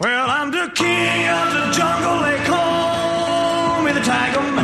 Well, I'm the king of the jungle. They call me the Tiger Man.